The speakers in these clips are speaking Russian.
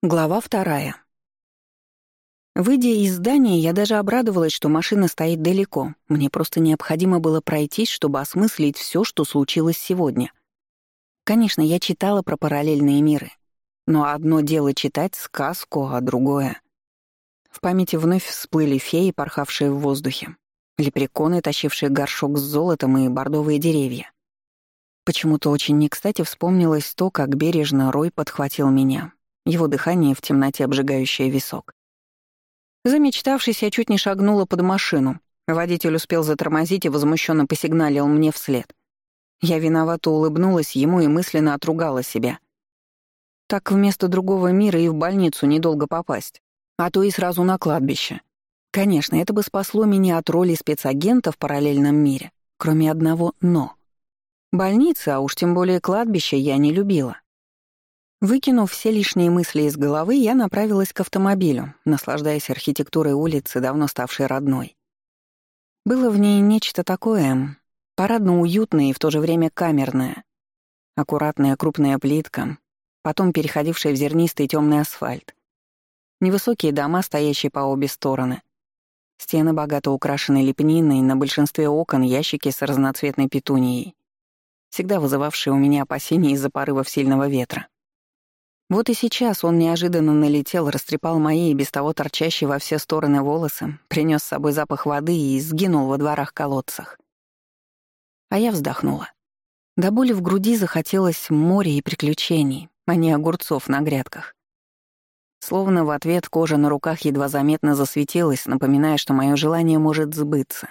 Глава вторая. Выйдя из здания, я даже обрадовалась, что машина стоит далеко. Мне просто необходимо было пройтись, чтобы осмыслить все, что случилось сегодня. Конечно, я читала про параллельные миры. Но одно дело читать сказку, а другое... В памяти вновь всплыли феи, порхавшие в воздухе, лепреконы, тащившие горшок с золотом и бордовые деревья. Почему-то очень не кстати вспомнилось то, как бережно Рой подхватил меня, его дыхание в темноте обжигающее висок. Замечтавшись, я чуть не шагнула под машину. Водитель успел затормозить и возмущенно посигналил мне вслед. Я виновато улыбнулась ему и мысленно отругала себя. Так вместо другого мира и в больницу недолго попасть, а то и сразу на кладбище. Конечно, это бы спасло меня от роли спецагента в параллельном мире, кроме одного «но». Больницы, а уж тем более кладбище, я не любила. Выкинув все лишние мысли из головы, я направилась к автомобилю, наслаждаясь архитектурой улицы, давно ставшей родной. Было в ней нечто такое, парадно-уютное и в то же время камерное. Аккуратная крупная плитка, потом переходившая в зернистый темный асфальт. Невысокие дома, стоящие по обе стороны. Стены богато украшены лепниной, на большинстве окон ящики с разноцветной петунией, всегда вызывавшие у меня опасения из-за порывов сильного ветра. Вот и сейчас он неожиданно налетел, растрепал мои и без того торчащие во все стороны волосы, принес с собой запах воды и сгинул во дворах-колодцах. А я вздохнула. До боли в груди захотелось моря и приключений, а не огурцов на грядках. Словно в ответ кожа на руках едва заметно засветилась, напоминая, что мое желание может сбыться.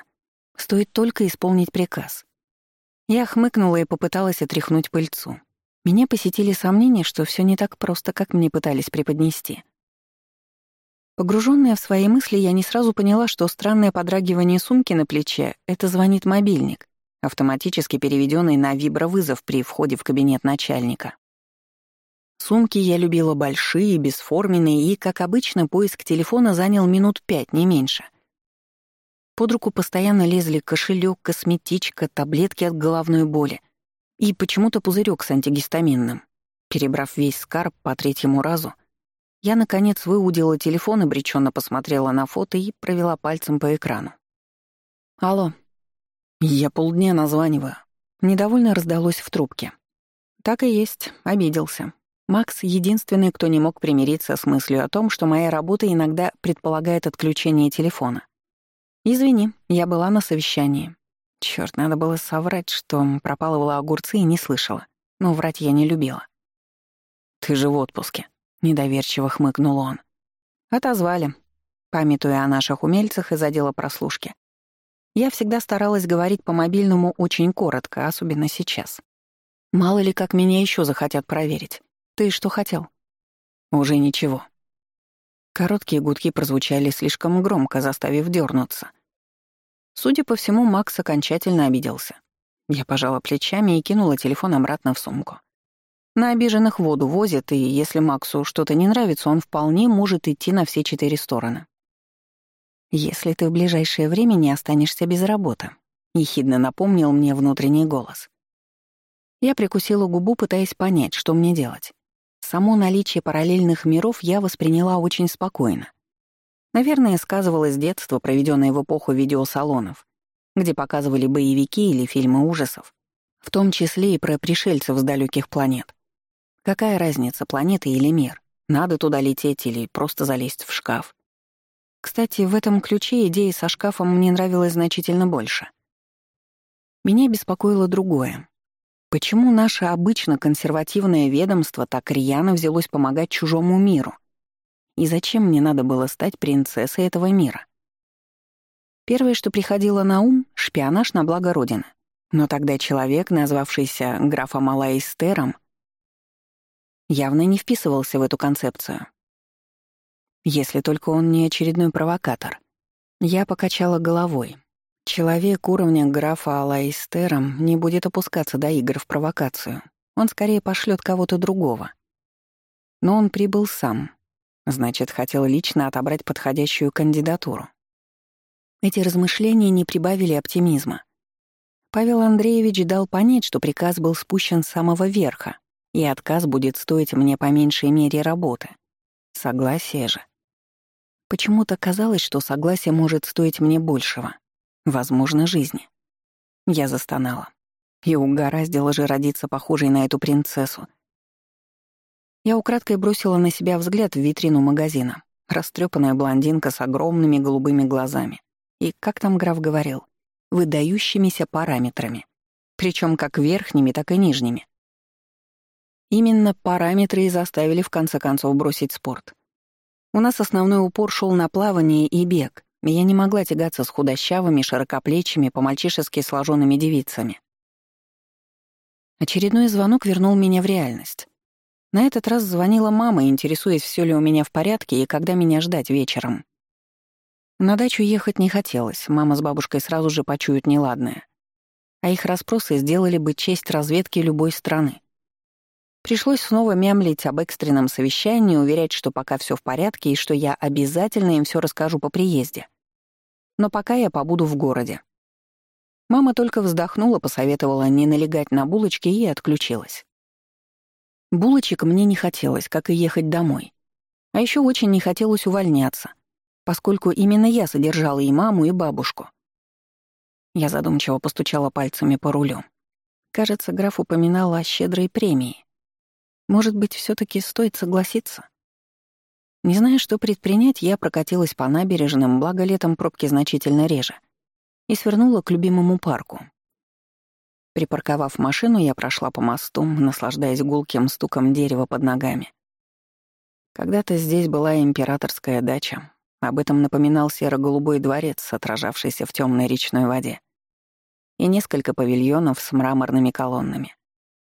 Стоит только исполнить приказ. Я хмыкнула и попыталась отряхнуть пыльцу. Меня посетили сомнения, что все не так просто, как мне пытались преподнести. Погруженная в свои мысли, я не сразу поняла, что странное подрагивание сумки на плече — это звонит мобильник, автоматически переведенный на вибровызов при входе в кабинет начальника. Сумки я любила большие, бесформенные, и, как обычно, поиск телефона занял минут пять, не меньше. Под руку постоянно лезли кошелек, косметичка, таблетки от головной боли, и почему-то пузырек с антигистаминным. Перебрав весь скарб по третьему разу, я, наконец, выудила телефон, обреченно посмотрела на фото и провела пальцем по экрану. «Алло». Я полдня названиваю. Недовольно раздалось в трубке. Так и есть, обиделся. Макс — единственный, кто не мог примириться с мыслью о том, что моя работа иногда предполагает отключение телефона. «Извини, я была на совещании. Черт, надо было соврать, что пропалывала огурцы и не слышала. Но врать я не любила. «Ты же в отпуске», — недоверчиво хмыкнул он. «Отозвали», памятуя о наших умельцах из отдела прослушки. Я всегда старалась говорить по мобильному очень коротко, особенно сейчас. Мало ли, как меня еще захотят проверить. Ты что хотел? Уже ничего. Короткие гудки прозвучали слишком громко, заставив дернуться. Судя по всему, Макс окончательно обиделся. Я пожала плечами и кинула телефон обратно в сумку. На обиженных воду возят, и если Максу что-то не нравится, он вполне может идти на все четыре стороны. «Если ты в ближайшее время не останешься без работы», — ехидно напомнил мне внутренний голос. Я прикусила губу, пытаясь понять, что мне делать. Само наличие параллельных миров я восприняла очень спокойно. Наверное, сказывалось детство, проведенное в эпоху видеосалонов, где показывали боевики или фильмы ужасов, в том числе и про пришельцев с далеких планет. Какая разница, планета или мир? Надо туда лететь или просто залезть в шкаф? Кстати, в этом ключе идея со шкафом мне нравилась значительно больше. Меня беспокоило другое. Почему наше обычно консервативное ведомство так рьяно взялось помогать чужому миру — и зачем мне надо было стать принцессой этого мира? Первое, что приходило на ум — шпионаж на благо Родины. Но тогда человек, назвавшийся графом Алаистером, явно не вписывался в эту концепцию. Если только он не очередной провокатор. Я покачала головой. Человек уровня графа Алаистером не будет опускаться до игр в провокацию. Он скорее пошлет кого-то другого. Но он прибыл сам, Значит, хотел лично отобрать подходящую кандидатуру. Эти размышления не прибавили оптимизма. Павел Андреевич дал понять, что приказ был спущен с самого верха, и отказ будет стоить мне по меньшей мере работы. Согласие же. Почему-то казалось, что согласие может стоить мне большего. Возможно, жизни. Я застонала. И угораздило же родиться похожей на эту принцессу. Я украдкой бросила на себя взгляд в витрину магазина. Растрепанная блондинка с огромными голубыми глазами. И, как там граф говорил, выдающимися параметрами. Причем как верхними, так и нижними. Именно параметры и заставили в конце концов бросить спорт. У нас основной упор шел на плавание и бег, и я не могла тягаться с худощавыми, широкоплечими, по-мальчишески сложенными девицами. Очередной звонок вернул меня в реальность. На этот раз звонила мама, интересуясь, все ли у меня в порядке и когда меня ждать вечером. На дачу ехать не хотелось, мама с бабушкой сразу же почуют неладное. А их расспросы сделали бы честь разведки любой страны. Пришлось снова мямлить об экстренном совещании, уверять, что пока все в порядке и что я обязательно им все расскажу по приезде. Но пока я побуду в городе. Мама только вздохнула, посоветовала не налегать на булочки и отключилась. Булочек мне не хотелось, как и ехать домой. А еще очень не хотелось увольняться, поскольку именно я содержала и маму, и бабушку. Я задумчиво постучала пальцами по рулю. Кажется, граф упоминал о щедрой премии. Может быть, все таки стоит согласиться? Не зная, что предпринять, я прокатилась по набережным, благо летом пробки значительно реже, и свернула к любимому парку. Припарковав машину, я прошла по мосту, наслаждаясь гулким стуком дерева под ногами. Когда-то здесь была императорская дача. Об этом напоминал серо-голубой дворец, отражавшийся в темной речной воде. И несколько павильонов с мраморными колоннами.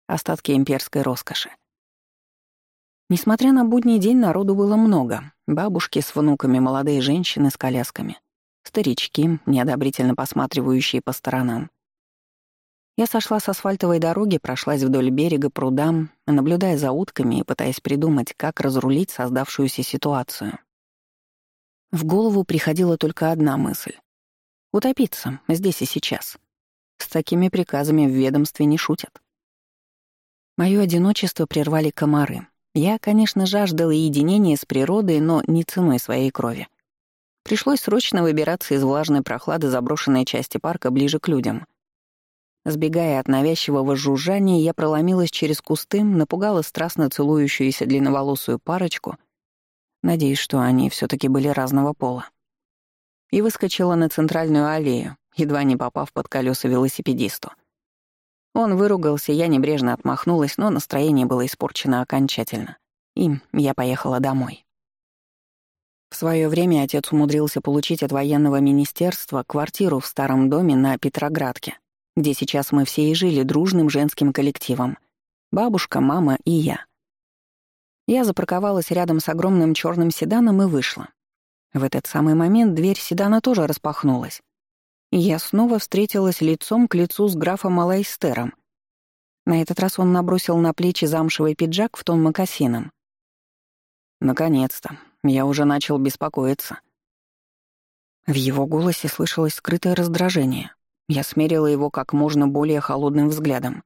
Остатки имперской роскоши. Несмотря на будний день, народу было много. Бабушки с внуками, молодые женщины с колясками, старички, неодобрительно посматривающие по сторонам. Я сошла с асфальтовой дороги, прошлась вдоль берега пруда, наблюдая за утками и пытаясь придумать, как разрулить создавшуюся ситуацию. В голову приходила только одна мысль — утопиться здесь и сейчас. С такими приказами в ведомстве не шутят. Моё одиночество прервали комары — я, конечно, жаждала единения с природой, но не ценой своей крови. Пришлось срочно выбираться из влажной прохлады заброшенной части парка ближе к людям. Сбегая от навязчивого жужжания, я проломилась через кусты, напугала страстно целующуюся длинноволосую парочку, надеясь, что они все таки были разного пола, и выскочила на центральную аллею, едва не попав под колеса велосипедисту. Он выругался, я небрежно отмахнулась, но настроение было испорчено окончательно. И я поехала домой. В свое время отец умудрился получить от военного министерства квартиру в старом доме на Петроградке, где сейчас мы все и жили дружным женским коллективом. Бабушка, мама и я. Я запарковалась рядом с огромным черным седаном и вышла. В этот самый момент дверь седана тоже распахнулась, я снова встретилась лицом к лицу с графом Алайстером. На этот раз он набросил на плечи замшевый пиджак в тон мокасином. «Наконец-то. Я уже начал беспокоиться». В его голосе слышалось скрытое раздражение. Я смерила его как можно более холодным взглядом.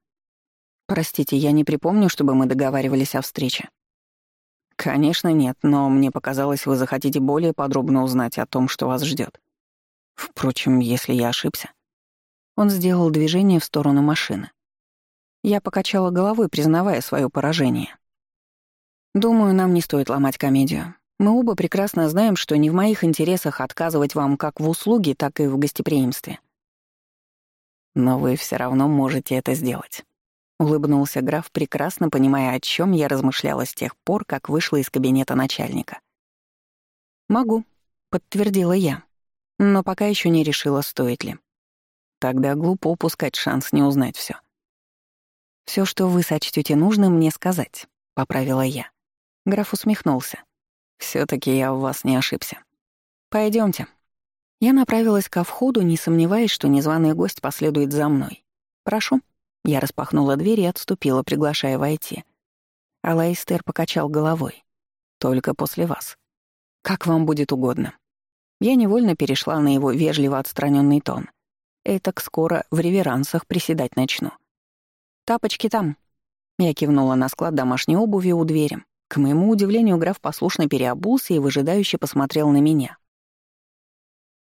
«Простите, я не припомню, чтобы мы договаривались о встрече». «Конечно нет, но мне показалось, вы захотите более подробно узнать о том, что вас ждет. Впрочем, если я ошибся. Он сделал движение в сторону машины. Я покачала головой, признавая свое поражение. Думаю, нам не стоит ломать комедию. Мы оба прекрасно знаем, что не в моих интересах отказывать вам как в услуге, так и в гостеприимстве. Но вы все равно можете это сделать. Улыбнулся граф, прекрасно понимая, о чем я размышляла с тех пор, как вышла из кабинета начальника. «Могу», — подтвердила я но пока еще не решила, стоит ли. Тогда глупо упускать шанс не узнать все. Все, что вы сочтете нужным мне сказать», — поправила я. Граф усмехнулся. все таки я в вас не ошибся. Пойдемте. Я направилась ко входу, не сомневаясь, что незваный гость последует за мной. «Прошу». Я распахнула дверь и отступила, приглашая войти. Алайстер покачал головой. «Только после вас. Как вам будет угодно». Я невольно перешла на его вежливо отстраненный тон. Этак скоро в реверансах приседать начну. «Тапочки там». Я кивнула на склад домашней обуви у двери. К моему удивлению, граф послушно переобулся и выжидающе посмотрел на меня.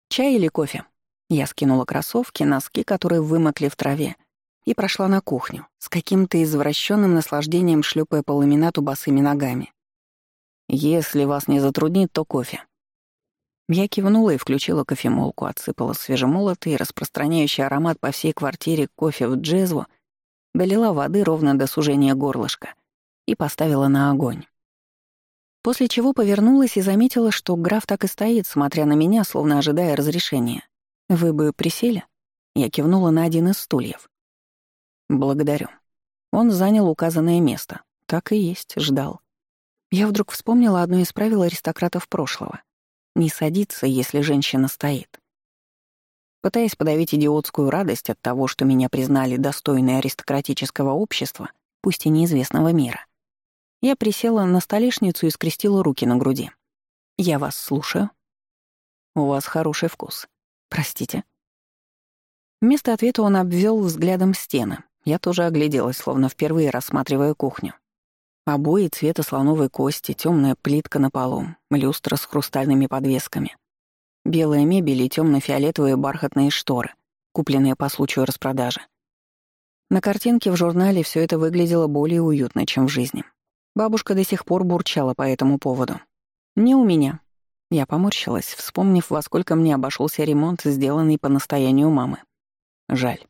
«Чай или кофе?» Я скинула кроссовки, носки, которые вымокли в траве, и прошла на кухню, с каким-то извращенным наслаждением шлепая по ламинату босыми ногами. «Если вас не затруднит, то кофе». Я кивнула и включила кофемолку, отсыпала свежемолотый, распространяющий аромат по всей квартире кофе в джезву, долила воды ровно до сужения горлышка и поставила на огонь. После чего повернулась и заметила, что граф так и стоит, смотря на меня, словно ожидая разрешения. «Вы бы присели?» Я кивнула на один из стульев. «Благодарю». Он занял указанное место. Так и есть, ждал. Я вдруг вспомнила одно из правил аристократов прошлого. Не садиться, если женщина стоит. Пытаясь подавить идиотскую радость от того, что меня признали достойной аристократического общества, пусть и неизвестного мира, я присела на столешницу и скрестила руки на груди. «Я вас слушаю». «У вас хороший вкус. Простите». Вместо ответа он обвел взглядом стены. Я тоже огляделась, словно впервые рассматривая кухню. Обои цвета слоновой кости, темная плитка на полу, люстра с хрустальными подвесками. Белая мебель и темно фиолетовые бархатные шторы, купленные по случаю распродажи. На картинке в журнале все это выглядело более уютно, чем в жизни. Бабушка до сих пор бурчала по этому поводу. «Не у меня». Я поморщилась, вспомнив, во сколько мне обошелся ремонт, сделанный по настоянию мамы. Жаль.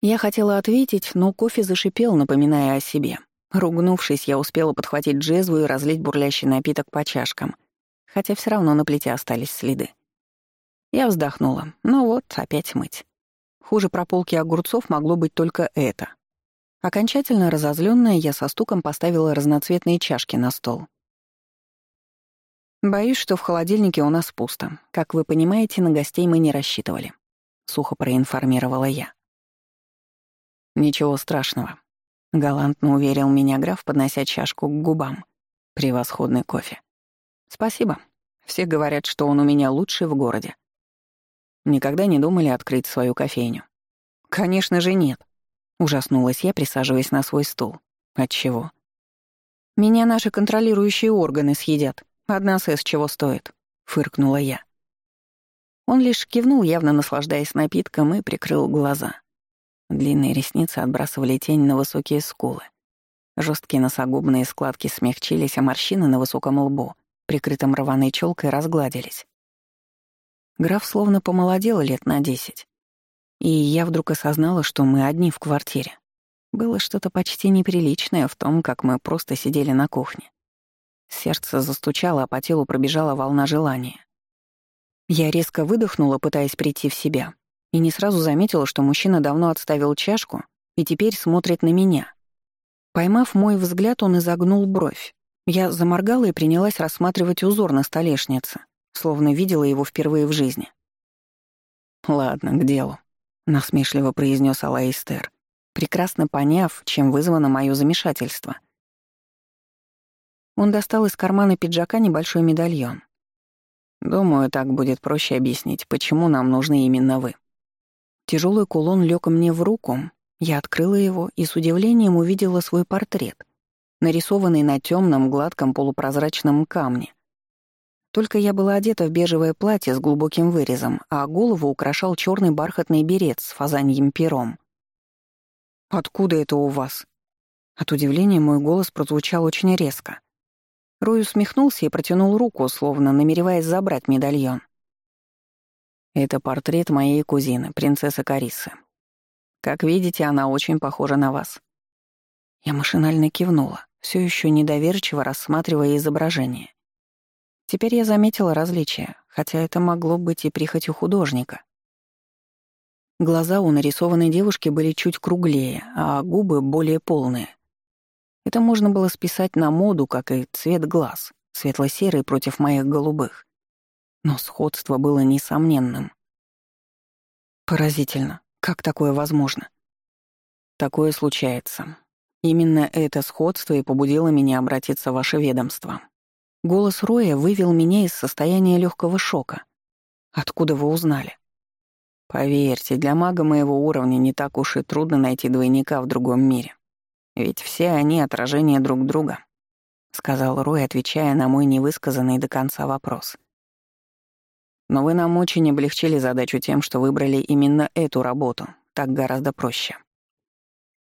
Я хотела ответить, но кофе зашипел, напоминая о себе. Ругнувшись, я успела подхватить джезву и разлить бурлящий напиток по чашкам, хотя все равно на плите остались следы. Я вздохнула. Ну вот, опять мыть. Хуже прополки огурцов могло быть только это. Окончательно разозленная, я со стуком поставила разноцветные чашки на стол. «Боюсь, что в холодильнике у нас пусто. Как вы понимаете, на гостей мы не рассчитывали», — сухо проинформировала я. «Ничего страшного. — галантно уверил меня граф, поднося чашку к губам. «Превосходный кофе». «Спасибо. Все говорят, что он у меня лучший в городе». Никогда не думали открыть свою кофейню. «Конечно же нет», — ужаснулась я, присаживаясь на свой стул. «Отчего?» «Меня наши контролирующие органы съедят. Одна сэс чего стоит», — фыркнула я. Он лишь кивнул, явно наслаждаясь напитком, и прикрыл глаза. Длинные ресницы отбрасывали тень на высокие скулы. Жесткие носогубные складки смягчились, а морщины на высоком лбу, прикрытом рваной челкой, разгладились. Граф словно помолодел лет на десять. И я вдруг осознала, что мы одни в квартире. Было что-то почти неприличное в том, как мы просто сидели на кухне. Сердце застучало, а по телу пробежала волна желания. Я резко выдохнула, пытаясь прийти в себя, и не сразу заметила, что мужчина давно отставил чашку и теперь смотрит на меня. Поймав мой взгляд, он изогнул бровь. Я заморгала и принялась рассматривать узор на столешнице, словно видела его впервые в жизни. «Ладно, к делу», — насмешливо произнес Алаистер, прекрасно поняв, чем вызвано мое замешательство. Он достал из кармана пиджака небольшой медальон. «Думаю, так будет проще объяснить, почему нам нужны именно вы». Тяжелый кулон лег мне в руку. Я открыла его и с удивлением увидела свой портрет, нарисованный на темном гладком полупрозрачном камне. Только я была одета в бежевое платье с глубоким вырезом, а голову украшал черный бархатный берет с фазаньем пером. «Откуда это у вас?» От удивления мой голос прозвучал очень резко. Рой усмехнулся и протянул руку, словно намереваясь забрать медальон. Это портрет моей кузины, принцессы Карисы. Как видите, она очень похожа на вас. Я машинально кивнула, все еще недоверчиво рассматривая изображение. Теперь я заметила различия, хотя это могло быть и прихотью художника. Глаза у нарисованной девушки были чуть круглее, а губы более полные. Это можно было списать на моду, как и цвет глаз, светло-серый против моих голубых. Но сходство было несомненным. Поразительно. Как такое возможно? Такое случается. Именно это сходство и побудило меня обратиться в ваше ведомство. Голос Роя вывел меня из состояния легкого шока. Откуда вы узнали? Поверьте, для мага моего уровня не так уж и трудно найти двойника в другом мире. Ведь все они — отражение друг друга. сказал Рой, отвечая на мой невысказанный до конца вопрос. «Но вы нам очень облегчили задачу тем, что выбрали именно эту работу. Так гораздо проще».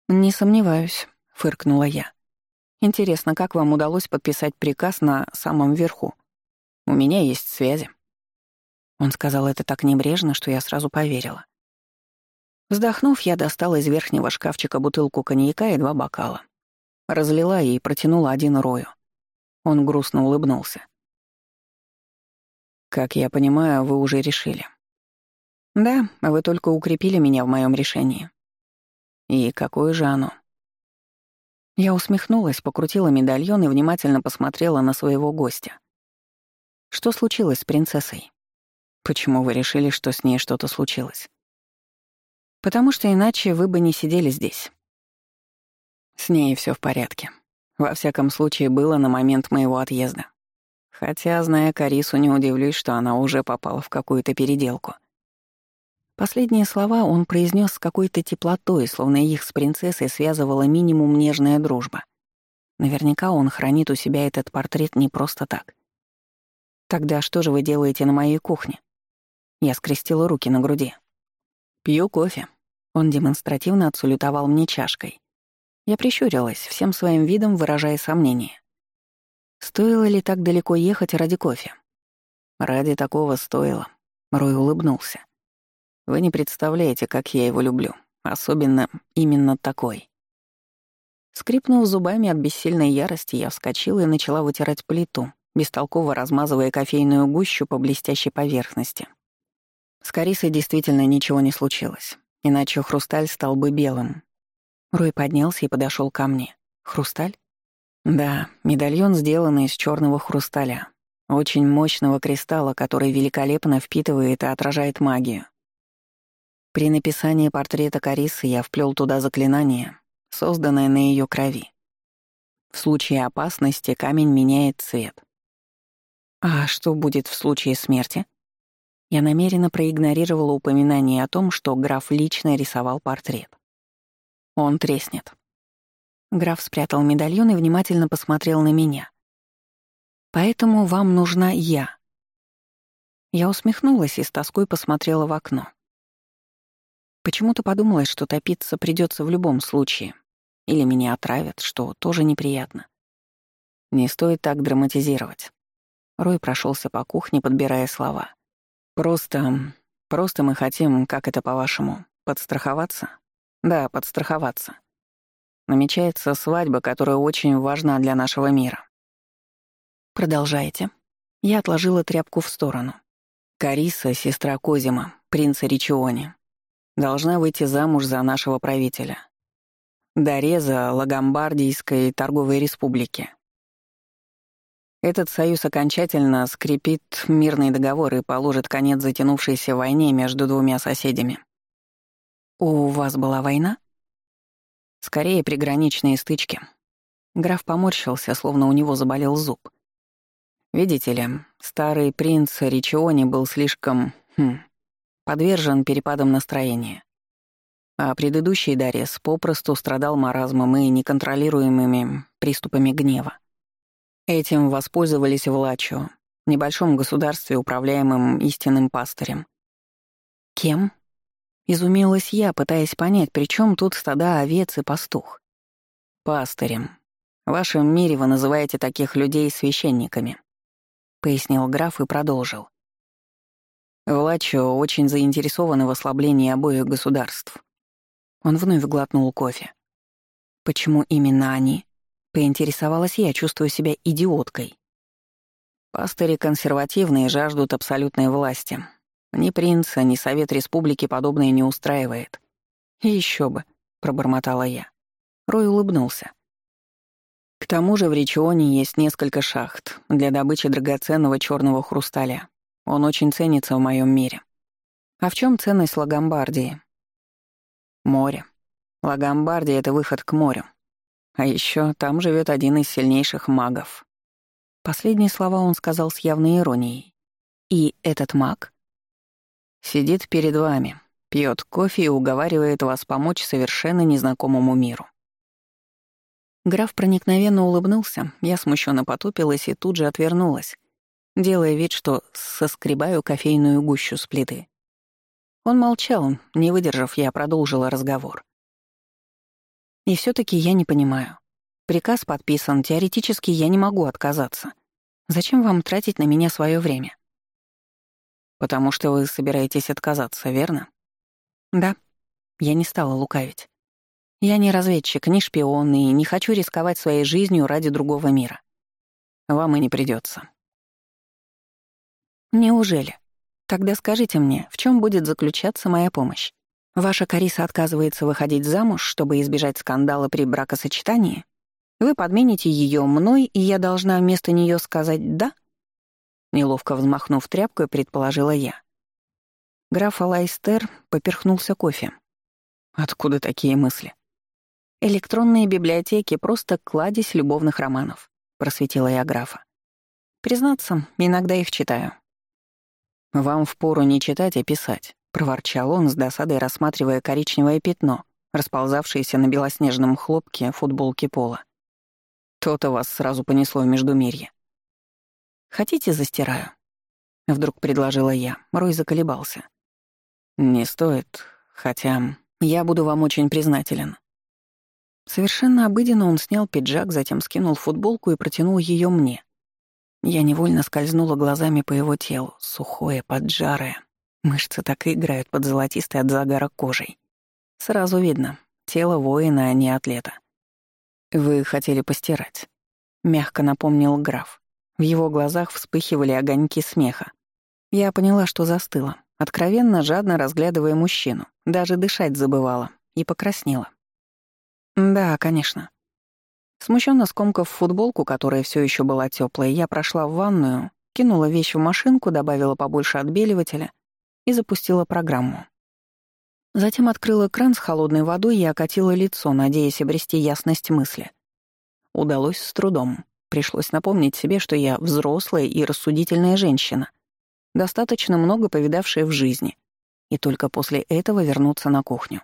«Не сомневаюсь», — фыркнула я. «Интересно, как вам удалось подписать приказ на самом верху? У меня есть связи». Он сказал это так небрежно, что я сразу поверила. Вздохнув, я достала из верхнего шкафчика бутылку коньяка и два бокала. Разлила и протянула один Рою. Он грустно улыбнулся. «Как я понимаю, вы уже решили». «Да, вы только укрепили меня в моем решении». «И какое же оно?» Я усмехнулась, покрутила медальон и внимательно посмотрела на своего гостя. «Что случилось с принцессой? Почему вы решили, что с ней что-то случилось?» «Потому что иначе вы бы не сидели здесь». С ней все в порядке. Во всяком случае, было на момент моего отъезда. Хотя, зная Карису, не удивлюсь, что она уже попала в какую-то переделку. Последние слова он произнес с какой-то теплотой, словно их с принцессой связывала минимум нежная дружба. Наверняка он хранит у себя этот портрет не просто так. «Тогда что же вы делаете на моей кухне?» Я скрестила руки на груди. «Пью кофе». Он демонстративно отсулютовал мне чашкой. Я прищурилась, всем своим видом выражая сомнение. Стоило ли так далеко ехать ради кофе? Ради такого стоило. Рой улыбнулся. Вы не представляете, как я его люблю. Особенно именно такой. Скрипнув зубами от бессильной ярости, я вскочила и начала вытирать плиту, бестолково размазывая кофейную гущу по блестящей поверхности. С Карисой действительно ничего не случилось, иначе хрусталь стал бы белым, Рой поднялся и подошел ко мне. «Хрусталь?» «Да, медальон, сделанный из черного хрусталя. Очень мощного кристалла, который великолепно впитывает и отражает магию. При написании портрета Карисы я вплел туда заклинание, созданное на ее крови. В случае опасности камень меняет цвет. А что будет в случае смерти? Я намеренно проигнорировала упоминание о том, что граф лично рисовал портрет. Он треснет. Граф спрятал медальон и внимательно посмотрел на меня. «Поэтому вам нужна я». Я усмехнулась и с тоской посмотрела в окно. Почему-то подумалось, что топиться придется в любом случае. Или меня отравят, что тоже неприятно. Не стоит так драматизировать. Рой прошелся по кухне, подбирая слова. Просто... просто мы хотим, как это по-вашему, подстраховаться? Да, подстраховаться. Намечается свадьба, которая очень важна для нашего мира. Продолжайте. Я отложила тряпку в сторону. Кариса, сестра Козима, принца Ричиони, должна выйти замуж за нашего правителя. Дореза Лагомбардийской торговой республики. Этот союз окончательно скрепит мирный договор и положит конец затянувшейся войне между двумя соседями. «У вас была война?» «Скорее приграничные стычки». Граф поморщился, словно у него заболел зуб. «Видите ли, старый принц Ричиони был слишком... Хм, подвержен перепадам настроения. А предыдущий Дарес попросту страдал маразмом и неконтролируемыми приступами гнева. Этим воспользовались в Лачо, небольшом государстве, управляемом истинным пастырем. Кем? Изумилась я, пытаясь понять, при чем тут стада овец и пастух. «Пастырем. В вашем мире вы называете таких людей священниками», — пояснил граф и продолжил. Влачо очень заинтересованы в ослаблении обоих государств. Он вновь глотнул кофе. «Почему именно они?» — поинтересовалась я, чувствуя себя идиоткой. Пастыри консервативные жаждут абсолютной власти, ни принца, ни Совет Республики подобное не устраивает. Еще бы, пробормотала я. Рой улыбнулся. К тому же в Ричионе есть несколько шахт для добычи драгоценного черного хрусталя. Он очень ценится в моем мире. А в чем ценность Лагомбардии? Море. Лагомбардия — это выход к морю. А еще там живет один из сильнейших магов. Последние слова он сказал с явной иронией. И этот маг Сидит перед вами, пьет кофе и уговаривает вас помочь совершенно незнакомому миру. Граф проникновенно улыбнулся, я смущенно потупилась и тут же отвернулась, делая вид, что соскребаю кофейную гущу с плиты. Он молчал, не выдержав, я продолжила разговор. И все таки я не понимаю. Приказ подписан, теоретически я не могу отказаться. Зачем вам тратить на меня свое время? Потому что вы собираетесь отказаться, верно? Да. Я не стала лукавить. Я не разведчик, не шпион и не хочу рисковать своей жизнью ради другого мира. Вам и не придется. Неужели? Тогда скажите мне, в чем будет заключаться моя помощь? Ваша Кариса отказывается выходить замуж, чтобы избежать скандала при бракосочетании? Вы подмените ее мной, и я должна вместо нее сказать «да»? Неловко взмахнув тряпкой, предположила я. Граф Алайстер поперхнулся кофе. Откуда такие мысли? Электронные библиотеки — просто кладезь любовных романов, просветила я графа. Признаться, иногда их читаю. Вам впору не читать, а писать, проворчал он с досадой, рассматривая коричневое пятно, расползавшееся на белоснежном хлопке футболки пола. То-то вас сразу понесло в Междумирье. «Хотите, застираю?» — вдруг предложила я. Рой заколебался. «Не стоит, хотя я буду вам очень признателен». Совершенно обыденно он снял пиджак, затем скинул футболку и протянул ее мне. Я невольно скользнула глазами по его телу, сухое, поджарое. Мышцы так и играют под золотистой от загара кожей. Сразу видно — тело воина, а не атлета. «Вы хотели постирать», — мягко напомнил граф. В его глазах вспыхивали огоньки смеха. Я поняла, что застыла, откровенно жадно разглядывая мужчину, даже дышать забывала, и покраснела. «Да, конечно», Смущенно скомкав футболку, которая все еще была теплая, я прошла в ванную, кинула вещь в машинку, добавила побольше отбеливателя и запустила программу. Затем открыла кран с холодной водой и окатила лицо, надеясь обрести ясность мысли. Удалось с трудом. Пришлось напомнить себе, что я взрослая и рассудительная женщина, достаточно много повидавшая в жизни, и только после этого вернуться на кухню.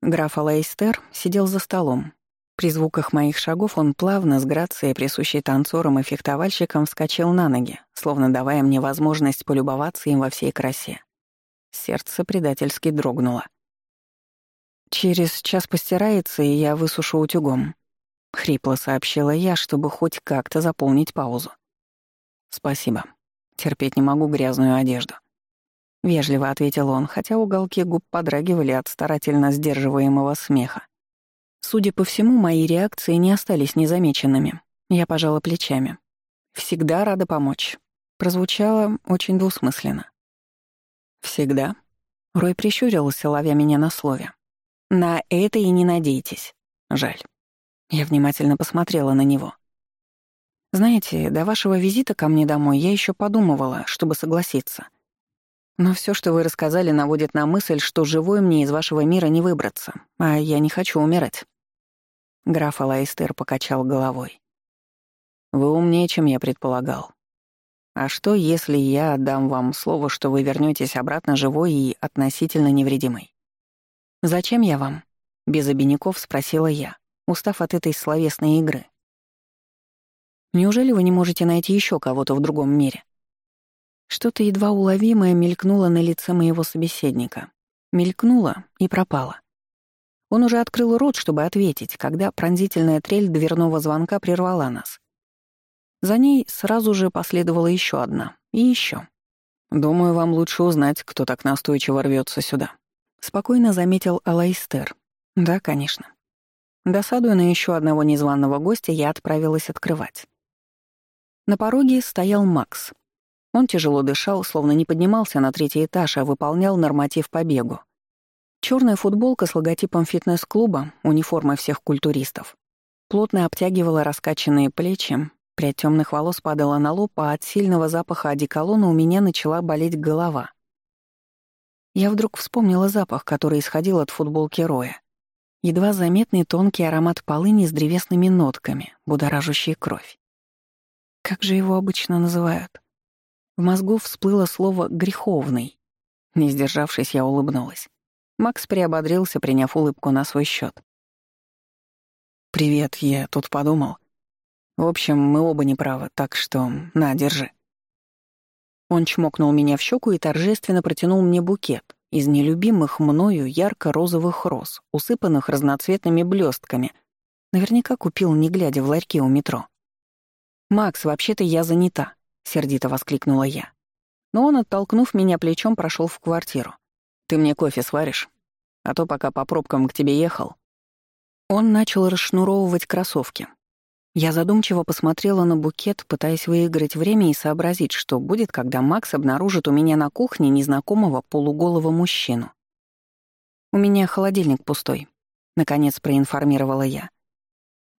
Граф Алайстер сидел за столом, при звуках моих шагов он плавно, с грацией, присущей танцорам и фехтовальщикам, вскочил на ноги, словно давая мне возможность полюбоваться им во всей красе. Сердце предательски дрогнуло. «Через час постирается, и я высушу утюгом», — хрипло сообщила я, чтобы хоть как-то заполнить паузу. «Спасибо. Терпеть не могу грязную одежду». Вежливо ответил он, хотя уголки губ подрагивали от старательно сдерживаемого смеха. Судя по всему, мои реакции не остались незамеченными. Я пожала плечами. «Всегда рада помочь». Прозвучало очень двусмысленно. «Всегда?» Рой прищурился, ловя меня на слове. «На это и не надейтесь. Жаль». Я внимательно посмотрела на него. «Знаете, до вашего визита ко мне домой я еще подумывала, чтобы согласиться. Но все, что вы рассказали, наводит на мысль, что живой мне из вашего мира не выбраться, а я не хочу умирать. Граф Алайстер покачал головой. «Вы умнее, чем я предполагал. А что, если я отдам вам слово, что вы вернетесь обратно живой и относительно невредимой?» «Зачем я вам?» — без обиняков спросила я, устав от этой словесной игры. «Неужели вы не можете найти еще кого-то в другом мире?» Что-то едва уловимое мелькнуло на лице моего собеседника. Мелькнуло и пропало. Он уже открыл рот, чтобы ответить, когда пронзительная трель дверного звонка прервала нас. За ней сразу же последовала еще одна. И еще. «Думаю, вам лучше узнать, кто так настойчиво рвется сюда», — спокойно заметил Алайстер. «Да, конечно». Досадуя на еще одного незваного гостя, я отправилась открывать. На пороге стоял Макс. Он тяжело дышал, словно не поднимался на третий этаж, а выполнял норматив по бегу. Черная футболка с логотипом фитнес-клуба, униформа всех культуристов, плотно обтягивала раскачанные плечи, прядь темных волос падала на лоб, а от сильного запаха одеколона у меня начала болеть голова. Я вдруг вспомнила запах, который исходил от футболки Роя. Едва заметный тонкий аромат полыни с древесными нотками, будоражащий кровь. Как же его обычно называют? В мозгу всплыло слово «греховный». Не сдержавшись, я улыбнулась. Макс приободрился, приняв улыбку на свой счет. «Привет, я тут подумал. В общем, мы оба неправы, так что на, держи». Он чмокнул меня в щеку и торжественно протянул мне букет из нелюбимых мною ярко-розовых роз, усыпанных разноцветными блестками. Наверняка купил, не глядя в ларьке у метро. «Макс, вообще-то я занята», — сердито воскликнула я. Но он, оттолкнув меня плечом, прошел в квартиру. «Ты мне кофе сваришь? А то пока по пробкам к тебе ехал». Он начал расшнуровывать кроссовки. Я задумчиво посмотрела на букет, пытаясь выиграть время и сообразить, что будет, когда Макс обнаружит у меня на кухне незнакомого полуголого мужчину. «У меня холодильник пустой», — наконец проинформировала я.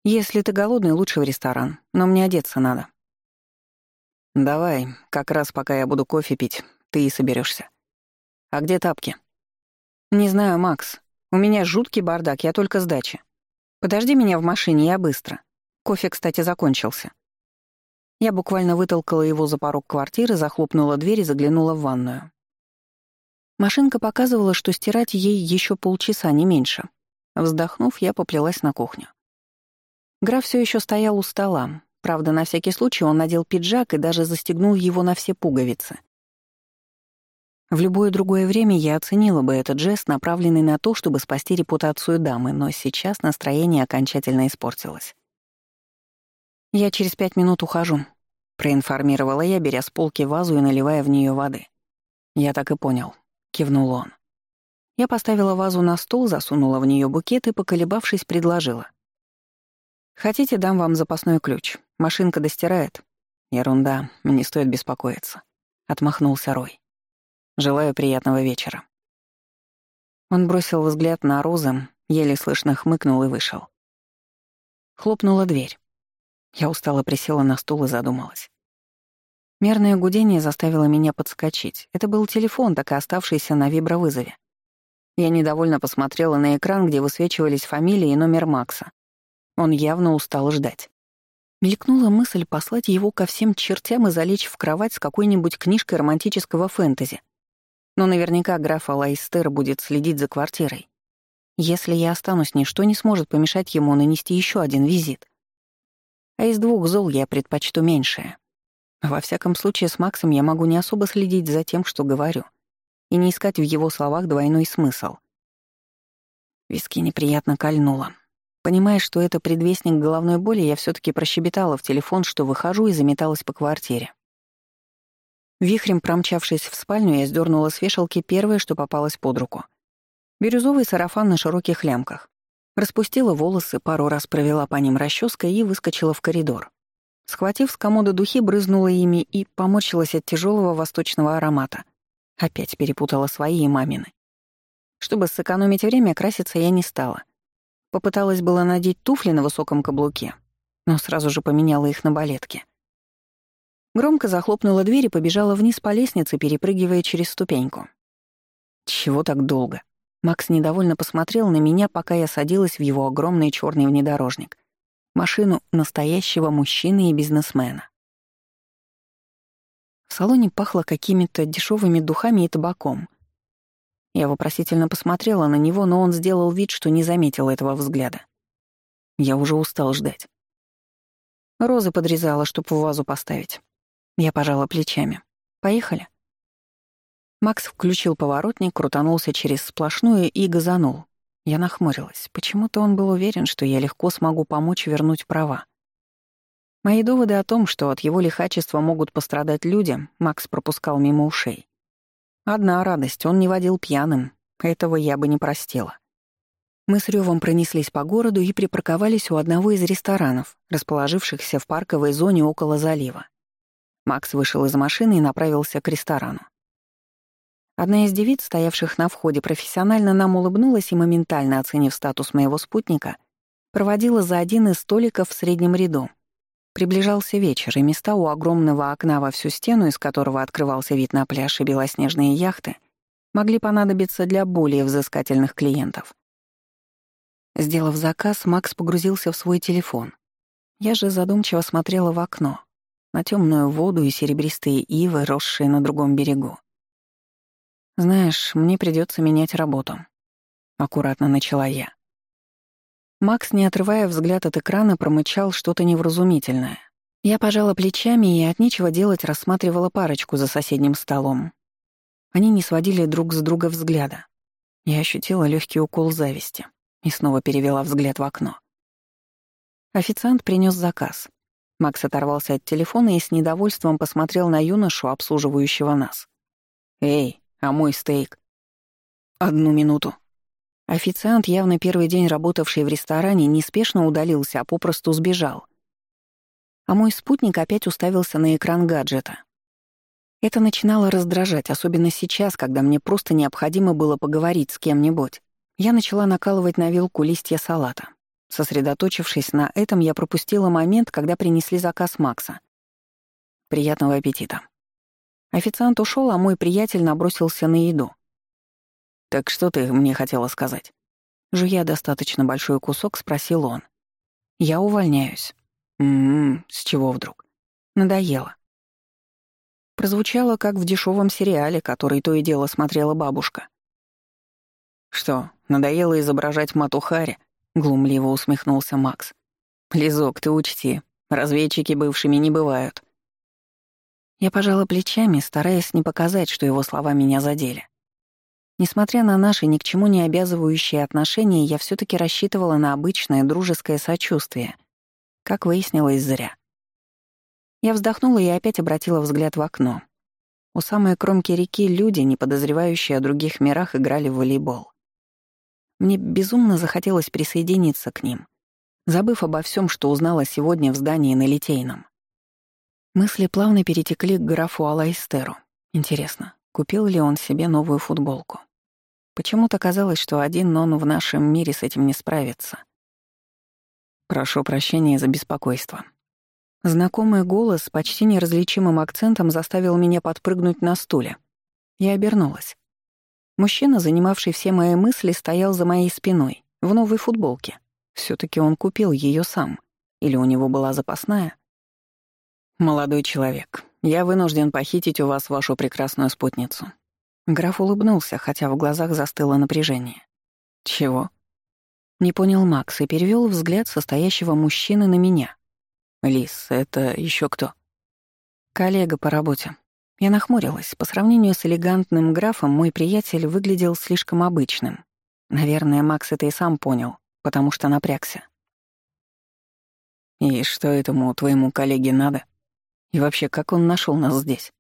«Если ты голодный, лучше в ресторан, но мне одеться надо». «Давай, как раз пока я буду кофе пить, ты и соберешься. А где тапки?» «Не знаю, Макс. У меня жуткий бардак, я только с дачи. Подожди меня в машине, я быстро». Кофе, кстати, закончился. Я буквально вытолкала его за порог квартиры, захлопнула дверь и заглянула в ванную. Машинка показывала, что стирать ей еще полчаса, не меньше. Вздохнув, я поплелась на кухню. Граф все еще стоял у стола. Правда, на всякий случай он надел пиджак и даже застегнул его на все пуговицы. В любое другое время я оценила бы этот жест, направленный на то, чтобы спасти репутацию дамы, но сейчас настроение окончательно испортилось. «Я через пять минут ухожу», — проинформировала я, беря с полки вазу и наливая в нее воды. «Я так и понял», — кивнул он. Я поставила вазу на стол, засунула в нее букет и, поколебавшись, предложила. «Хотите, дам вам запасной ключ. Машинка достирает». «Ерунда, не стоит беспокоиться», — отмахнулся Рой. «Желаю приятного вечера». Он бросил взгляд на розы, еле слышно хмыкнул и вышел. Хлопнула дверь. Я устало присела на стул и задумалась. Мерное гудение заставило меня подскочить. Это был телефон, так и оставшийся на вибровызове. Я недовольно посмотрела на экран, где высвечивались фамилия и номер Макса. Он явно устал ждать. Мелькнула мысль послать его ко всем чертям и залечь в кровать с какой-нибудь книжкой романтического фэнтези. Но наверняка граф Алайстер будет следить за квартирой. Если я останусь, ничто не сможет помешать ему нанести еще один визит. А из двух зол я предпочту меньшее. Во всяком случае, с Максом я могу не особо следить за тем, что говорю, и не искать в его словах двойной смысл. Виски неприятно кольнуло. Понимая, что это предвестник головной боли, я все таки прощебетала в телефон, что выхожу и заметалась по квартире. Вихрем промчавшись в спальню, я сдернула с вешалки первое, что попалось под руку. Бирюзовый сарафан на широких лямках. Распустила волосы, пару раз провела по ним расческой и выскочила в коридор. Схватив с комода духи, брызнула ими и поморщилась от тяжелого восточного аромата. Опять перепутала свои и мамины. Чтобы сэкономить время, краситься я не стала. Попыталась было надеть туфли на высоком каблуке, но сразу же поменяла их на балетки. Громко захлопнула дверь и побежала вниз по лестнице, перепрыгивая через ступеньку. Чего так долго? Макс недовольно посмотрел на меня, пока я садилась в его огромный черный внедорожник. Машину настоящего мужчины и бизнесмена. В салоне пахло какими-то дешевыми духами и табаком. Я вопросительно посмотрела на него, но он сделал вид, что не заметил этого взгляда. Я уже устал ждать. Розы подрезала, чтобы в вазу поставить. Я пожала плечами. «Поехали?» Макс включил поворотник, крутанулся через сплошную и газанул. Я нахмурилась. Почему-то он был уверен, что я легко смогу помочь вернуть права. Мои доводы о том, что от его лихачества могут пострадать люди, Макс пропускал мимо ушей. Одна радость, он не водил пьяным. Этого я бы не простила. Мы с Рёвом пронеслись по городу и припарковались у одного из ресторанов, расположившихся в парковой зоне около залива. Макс вышел из машины и направился к ресторану. Одна из девиц, стоявших на входе, профессионально нам улыбнулась и, моментально оценив статус моего спутника, проводила за один из столиков в среднем ряду. Приближался вечер, и места у огромного окна во всю стену, из которого открывался вид на пляж и белоснежные яхты, могли понадобиться для более взыскательных клиентов. Сделав заказ, Макс погрузился в свой телефон. Я же задумчиво смотрела в окно, на темную воду и серебристые ивы, росшие на другом берегу. «Знаешь, мне придется менять работу», — аккуратно начала я. Макс, не отрывая взгляд от экрана, промычал что-то невразумительное. Я пожала плечами и от нечего делать рассматривала парочку за соседним столом. Они не сводили друг с друга взгляда. Я ощутила легкий укол зависти и снова перевела взгляд в окно. Официант принес заказ. Макс оторвался от телефона и с недовольством посмотрел на юношу, обслуживающего нас. «Эй, а мой стейк?» «Одну минуту», Официант, явно первый день работавший в ресторане, неспешно удалился, а попросту сбежал. А мой спутник опять уставился на экран гаджета. Это начинало раздражать, особенно сейчас, когда мне просто необходимо было поговорить с кем-нибудь. Я начала накалывать на вилку листья салата. Сосредоточившись на этом, я пропустила момент, когда принесли заказ Макса. «Приятного аппетита». Официант ушел, а мой приятель набросился на еду. «Так что ты мне хотела сказать?» Жуя достаточно большой кусок, спросил он. «Я увольняюсь». «М-м, с чего вдруг?» «Надоело». Прозвучало, как в дешевом сериале, который то и дело смотрела бабушка. «Что, надоело изображать матухари?» — глумливо усмехнулся Макс. «Лизок, ты учти, разведчики бывшими не бывают». Я пожала плечами, стараясь не показать, что его слова меня задели. Несмотря на наши ни к чему не обязывающие отношения, я все таки рассчитывала на обычное дружеское сочувствие. Как выяснилось, зря. Я вздохнула и опять обратила взгляд в окно. У самой кромки реки люди, не подозревающие о других мирах, играли в волейбол. Мне безумно захотелось присоединиться к ним, забыв обо всем, что узнала сегодня в здании на Литейном. Мысли плавно перетекли к графу Алайстеру. Интересно, Купил ли он себе новую футболку? Почему-то казалось, что один он в нашем мире с этим не справится. Прошу прощения за беспокойство. Знакомый голос с почти неразличимым акцентом заставил меня подпрыгнуть на стуле. Я обернулась. Мужчина, занимавший все мои мысли, стоял за моей спиной, в новой футболке. все таки он купил ее сам. Или у него была запасная? «Молодой человек, я вынужден похитить у вас вашу прекрасную спутницу». Граф улыбнулся, хотя в глазах застыло напряжение. «Чего?» Не понял Макс и перевел взгляд состоящего мужчины на меня. «Лис, это еще кто?» «Коллега по работе». Я нахмурилась. По сравнению с элегантным графом мой приятель выглядел слишком обычным. Наверное, Макс это и сам понял, потому что напрягся. «И что этому твоему коллеге надо?» И вообще, как он нашел нас здесь?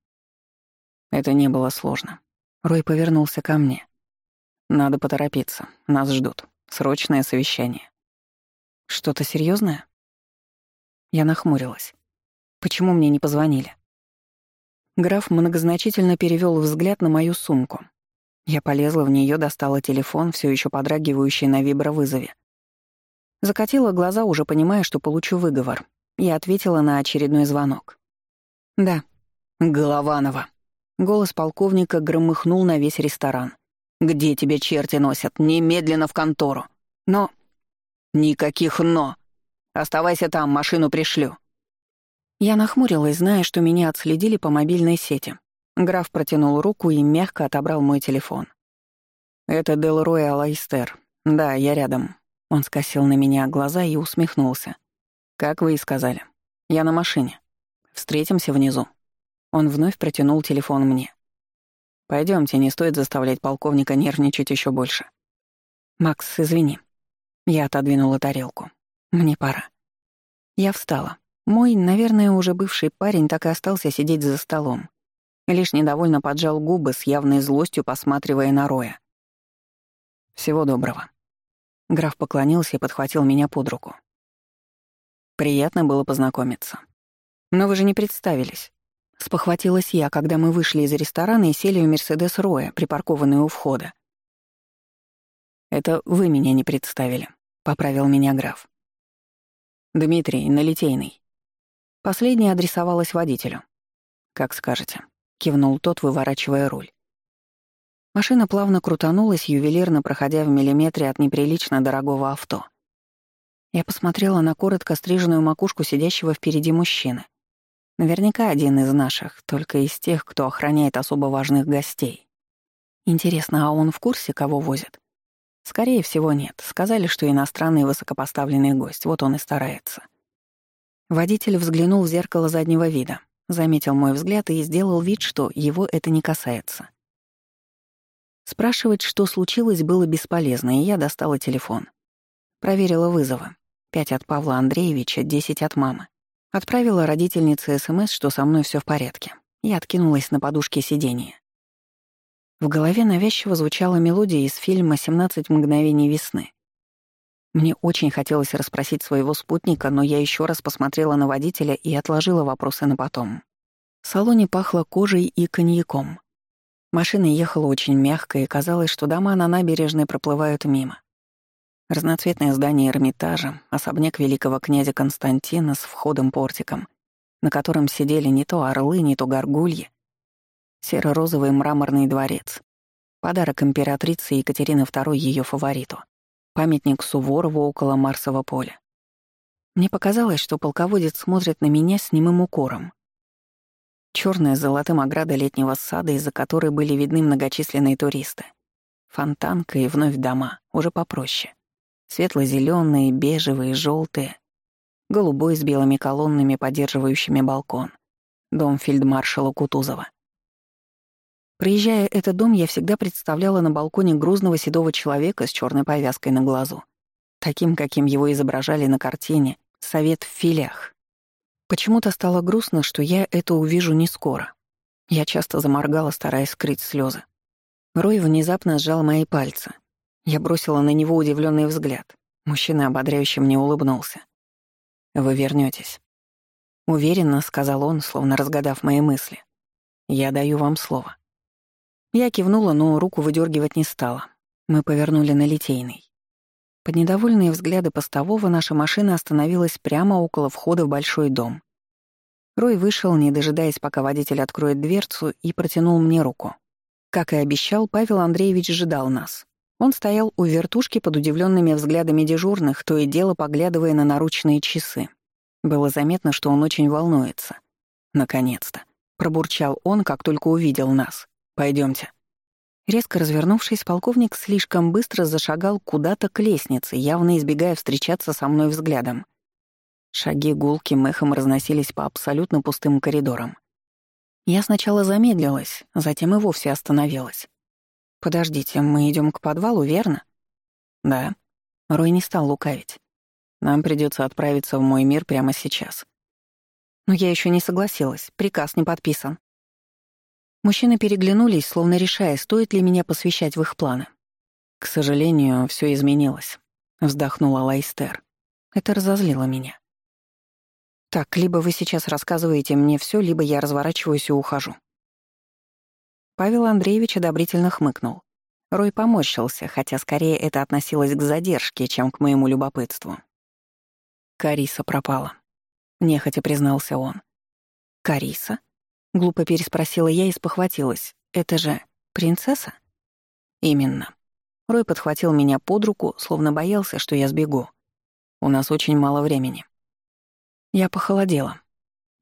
Это не было сложно. Рой повернулся ко мне. Надо поторопиться. Нас ждут. Срочное совещание. Что-то серьезное? Я нахмурилась. Почему мне не позвонили? Граф многозначительно перевел взгляд на мою сумку. Я полезла в нее, достала телефон, все еще подрагивающий на вибровызове. Закатила глаза, уже понимая, что получу выговор, и ответила на очередной звонок. «Да». «Голованова». Голос полковника громыхнул на весь ресторан. «Где тебя черти носят? Немедленно в контору». «Но...» «Никаких «но». Оставайся там, машину пришлю». Я нахмурилась, зная, что меня отследили по мобильной сети. Граф протянул руку и мягко отобрал мой телефон. «Это Делрой Алайстер. Да, я рядом». Он скосил на меня глаза и усмехнулся. «Как вы и сказали. Я на машине». Встретимся внизу». Он вновь протянул телефон мне. Пойдемте, не стоит заставлять полковника нервничать еще больше. «Макс, извини». Я отодвинула тарелку. «Мне пора». Я встала. Мой, наверное, уже бывший парень так и остался сидеть за столом. Лишь недовольно поджал губы с явной злостью, посматривая на Роя. «Всего доброго». Граф поклонился и подхватил меня под руку. Приятно было познакомиться. «Но вы же не представились». Спохватилась я, когда мы вышли из ресторана и сели в «Мерседес Роя», припаркованный у входа. «Это вы меня не представили», — поправил меня граф. «Дмитрий, налитейный». Последняя адресовалась водителю. «Как скажете», — кивнул тот, выворачивая руль. Машина плавно крутанулась, ювелирно проходя в миллиметре от неприлично дорогого авто. Я посмотрела на коротко стриженную макушку сидящего впереди мужчины. Наверняка один из наших, только из тех, кто охраняет особо важных гостей. Интересно, а он в курсе, кого возят? Скорее всего, нет. Сказали, что иностранный высокопоставленный гость, вот он и старается. Водитель взглянул в зеркало заднего вида, заметил мой взгляд и сделал вид, что его это не касается. Спрашивать, что случилось, было бесполезно, и я достала телефон. Проверила вызовы. Пять от Павла Андреевича, десять от мамы. Отправила родительнице СМС, что со мной все в порядке, и откинулась на подушке сиденья. В голове навязчиво звучала мелодия из фильма «17 мгновений весны». Мне очень хотелось расспросить своего спутника, но я еще раз посмотрела на водителя и отложила вопросы на потом. В салоне пахло кожей и коньяком. Машина ехала очень мягко, и казалось, что дома на набережной проплывают мимо. Разноцветное здание Эрмитажа, особняк великого князя Константина с входом-портиком, на котором сидели не то орлы, не то горгульи, серо-розовый мраморный дворец, подарок императрицы Екатерины II ее фавориту, памятник Суворову около Марсового поля. Мне показалось, что полководец смотрит на меня с немым укором. Черная с золотым ограда летнего сада, из-за которой были видны многочисленные туристы. Фонтанка и вновь дома, уже попроще. Светло-зеленые, бежевые, желтые. Голубой с белыми колоннами, поддерживающими балкон. Дом фельдмаршала Кутузова. Проезжая этот дом, я всегда представляла на балконе грузного седого человека с черной повязкой на глазу, таким, каким его изображали на картине «Совет в филях». Почему-то стало грустно, что я это увижу не скоро. Я часто заморгала, стараясь скрыть слезы. Рой внезапно сжал мои пальцы. Я бросила на него удивленный взгляд. Мужчина ободряюще мне улыбнулся. «Вы вернетесь. Уверенно, сказал он, словно разгадав мои мысли. «Я даю вам слово». Я кивнула, но руку выдергивать не стала. Мы повернули на Литейный. Под недовольные взгляды постового наша машина остановилась прямо около входа в большой дом. Рой вышел, не дожидаясь, пока водитель откроет дверцу, и протянул мне руку. Как и обещал, Павел Андреевич ждал нас. Он стоял у вертушки под удивленными взглядами дежурных, то и дело поглядывая на наручные часы. Было заметно, что он очень волнуется. Наконец-то. Пробурчал он, как только увидел нас. Пойдемте. Резко развернувшись, полковник слишком быстро зашагал куда-то к лестнице, явно избегая встречаться со мной взглядом. Шаги гулким эхом разносились по абсолютно пустым коридорам. Я сначала замедлилась, затем и вовсе остановилась. «Подождите, мы идем к подвалу, верно?» «Да». Рой не стал лукавить. «Нам придется отправиться в мой мир прямо сейчас». Но я еще не согласилась, приказ не подписан. Мужчины переглянулись, словно решая, стоит ли меня посвящать в их планы. «К сожалению, все изменилось», — вздохнула Лайстер. Это разозлило меня. «Так, либо вы сейчас рассказываете мне все, либо я разворачиваюсь и ухожу». Павел Андреевич одобрительно хмыкнул. Рой поморщился, хотя скорее это относилось к задержке, чем к моему любопытству. «Кариса пропала», — нехотя признался он. «Кариса?» Глупо переспросила я и спохватилась. «Это же принцесса?» «Именно». Рой подхватил меня под руку, словно боялся, что я сбегу. «У нас очень мало времени». Я похолодела.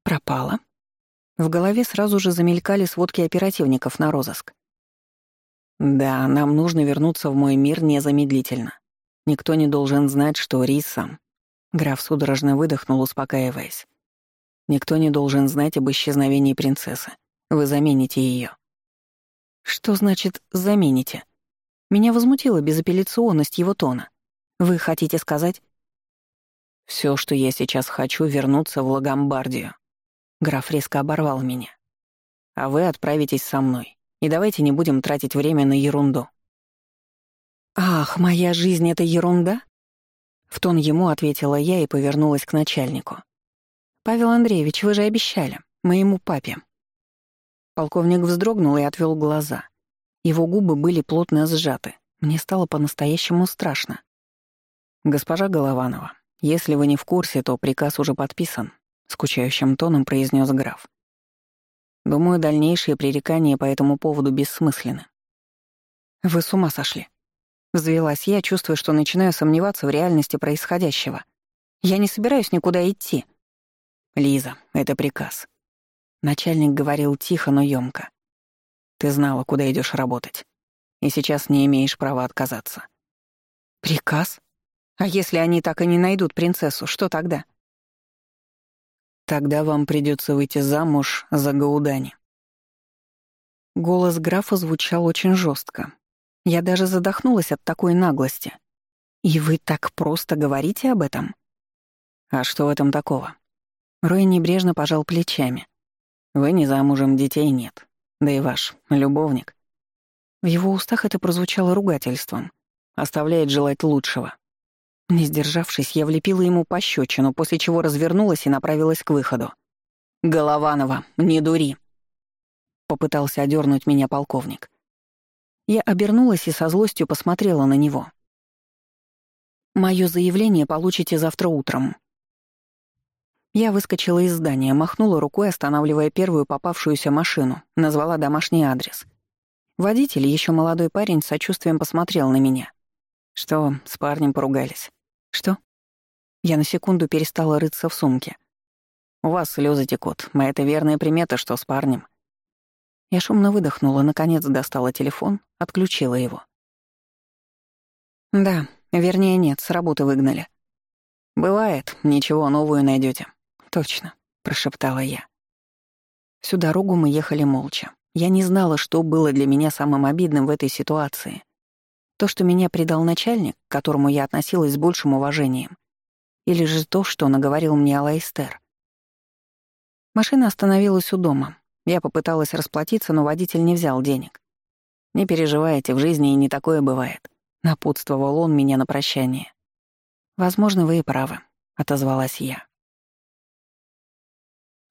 Пропала. В голове сразу же замелькали сводки оперативников на розыск. «Да, нам нужно вернуться в мой мир незамедлительно. Никто не должен знать, что Риса...» Граф судорожно выдохнул, успокаиваясь. Никто не должен знать об исчезновении принцессы. Вы замените ее. Что значит «замените»? Меня возмутила безапелляционность его тона. Вы хотите сказать? Все, что я сейчас хочу, вернуться в Лагомбардию. Граф резко оборвал меня. А вы отправитесь со мной. И давайте не будем тратить время на ерунду. «Ах, моя жизнь — это ерунда?» В тон ему ответила я и повернулась к начальнику. «Павел Андреевич, вы же обещали. Моему папе». Полковник вздрогнул и отвел глаза. Его губы были плотно сжаты. Мне стало по-настоящему страшно. «Госпожа Голованова, если вы не в курсе, то приказ уже подписан», — скучающим тоном произнес граф. «Думаю, дальнейшие пререкания по этому поводу бессмысленны». «Вы с ума сошли?» Взвелась я, чувствуя, что начинаю сомневаться в реальности происходящего. «Я не собираюсь никуда идти. «Лиза, это приказ». Начальник говорил тихо, но ёмко. «Ты знала, куда идешь работать. И сейчас не имеешь права отказаться. Приказ? А если они так и не найдут принцессу, что тогда? Тогда вам придется выйти замуж за Гаудани. Голос графа звучал очень жестко. Я даже задохнулась от такой наглости. «И вы так просто говорите об этом?» «А что в этом такого?» Рой небрежно пожал плечами. «Вы не замужем, детей нет. Да и ваш любовник». В его устах это прозвучало ругательством. Оставляет желать лучшего. Не сдержавшись, я влепила ему пощечину, после чего развернулась и направилась к выходу. «Голованова, не дури!» Попытался одернуть меня полковник. Я обернулась и со злостью посмотрела на него. «Моё заявление получите завтра утром». Я выскочила из здания, махнула рукой, останавливая первую попавшуюся машину, назвала домашний адрес. Водитель, еще молодой парень, с сочувствием посмотрел на меня. «Что, с парнем поругались?» «Что?» Я на секунду перестала рыться в сумке. «У вас слезы текут. Мы это верная примета, что с парнем». Я шумно выдохнула, наконец достала телефон, отключила его. «Да, вернее нет, с работы выгнали». «Бывает, ничего, новую найдете. «Точно», — прошептала я. Всю дорогу мы ехали молча. Я не знала, что было для меня самым обидным в этой ситуации. То, что меня предал начальник, к которому я относилась с большим уважением, или же то, что наговорил мне Алайстер. Машина остановилась у дома. Я попыталась расплатиться, но водитель не взял денег. «Не переживайте, в жизни и не такое бывает», — напутствовал он меня на прощание. «Возможно, вы и правы», — отозвалась я.